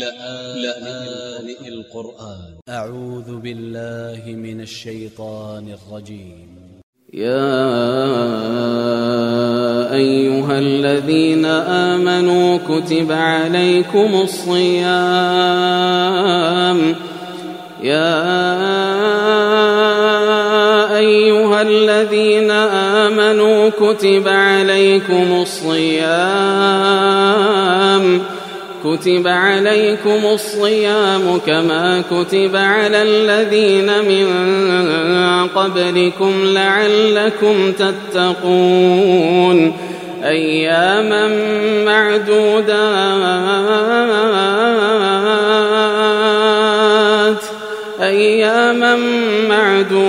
لآن القرآن. أ ع و ذ ب ا ل ل ه من ا ل ش ي ط ا ن ا ل ج ي م يا أيها الذين آمنوا كتب عليكم الصيام. يا أيها الذين آمنوا كتب عليكم الصيام. كتب عليكم الصيام كما كتب على الذين من قبلكم لعلكم تتقون أياما معدودات أياما معدودات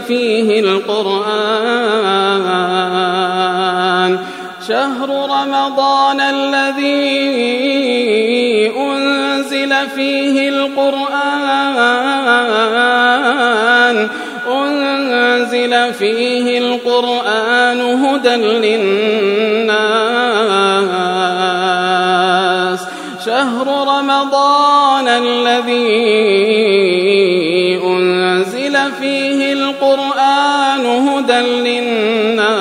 فيه القرآن. شهر رمضان الذي أنزل فيه القرآن. أنزل فيه القرآن هدى للناس. شهر رمضان الذي القرآن هدى للناس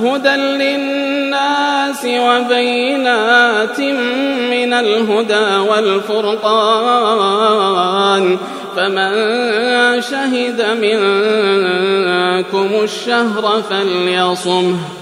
هدى للناس وبينات من الهدى والفرقان. فمن شهد منكم الشهر فليصمه.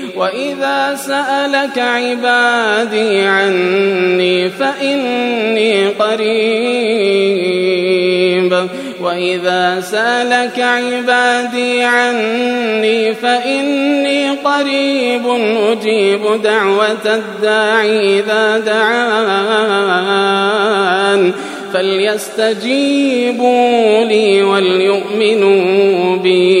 وإذا سألك عبادي عني فإني قريب وإذا سألك عبادي عني فإني قريب أجيب دعوة الداعي إذا دعان فليستجيبوا لي وليؤمنوا بي